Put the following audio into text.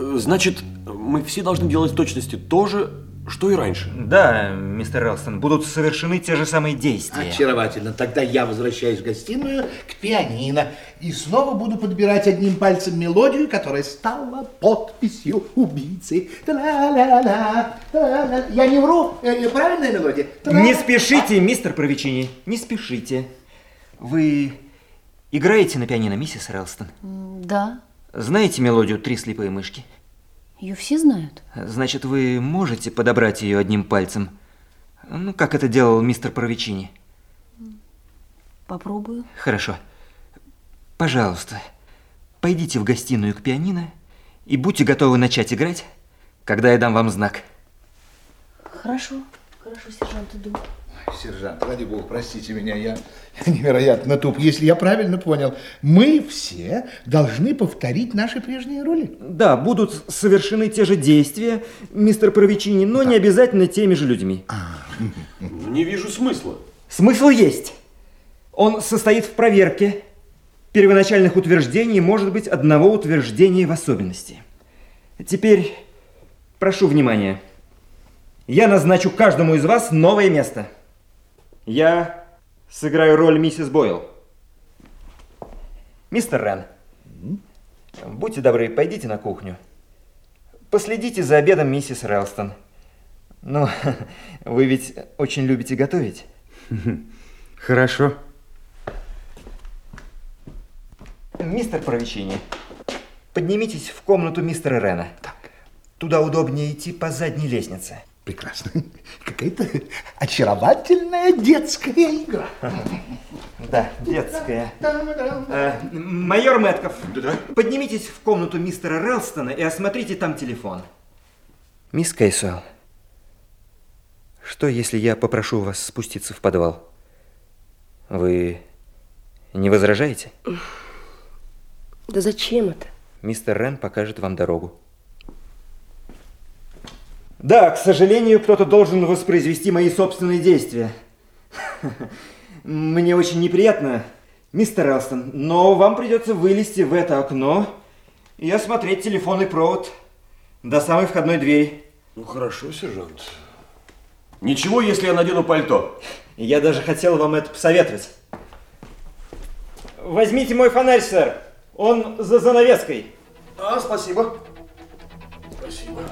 Э, Значит, мы все должны делать в точности то же, что и раньше. Да, мистер Релстон, будут совершены те же самые действия. Очаровательно. Тогда я возвращаюсь в гостиную к пианино и снова буду подбирать одним пальцем мелодию, которая стала подписью убийцы. Тра-ля-ля, тра-ля. Я не вру? Э, Правильная мелодия? Тра- Не спешите, мистер Провичини, не спешите. Вы играете на пианино, миссис Релстон? Да, Знаете мелодию «Три слепые мышки»? ее все знают. Значит, вы можете подобрать ее одним пальцем? Ну, как это делал мистер Провичини? Попробую. Хорошо. Пожалуйста, пойдите в гостиную к пианино и будьте готовы начать играть, когда я дам вам знак. Хорошо, хорошо, сержант, иду. Сержант, ради бога, простите меня, я, я невероятно туп. Если я правильно понял, мы все должны повторить наши прежние роли. Да, будут совершены те же действия, мистер Провичини, но не обязательно теми же людьми. Не вижу смысла. Смысл есть. Он состоит в проверке первоначальных утверждений, может быть, одного утверждения в особенности. Теперь прошу внимания. Я назначу каждому из вас новое место. Я сыграю роль миссис Бойл. Мистер Рен, будьте добры, пойдите на кухню. Последите за обедом миссис Релстон. Ну, вы ведь очень любите готовить. Хорошо. Мистер Провичини, поднимитесь в комнату мистера Рена. Так. Туда удобнее идти по задней лестнице. Прекрасно. Какая-то очаровательная детская игра. Да, детская. Э, майор Мэтков, поднимитесь в комнату мистера Релстона и осмотрите там телефон. Мисс Кейсуэлл, что если я попрошу вас спуститься в подвал? Вы не возражаете? Да зачем это? Мистер Рен покажет вам дорогу. Да, к сожалению, кто-то должен воспроизвести мои собственные действия. Мне очень неприятно, мистер Релстон, но вам придется вылезти в это окно и осмотреть телефонный провод до самой входной двери. Ну хорошо, сержант. Ничего, если я надену пальто. Я даже хотел вам это посоветовать. Возьмите мой фонарь, сэр. Он за занавеской. А, спасибо. Спасибо.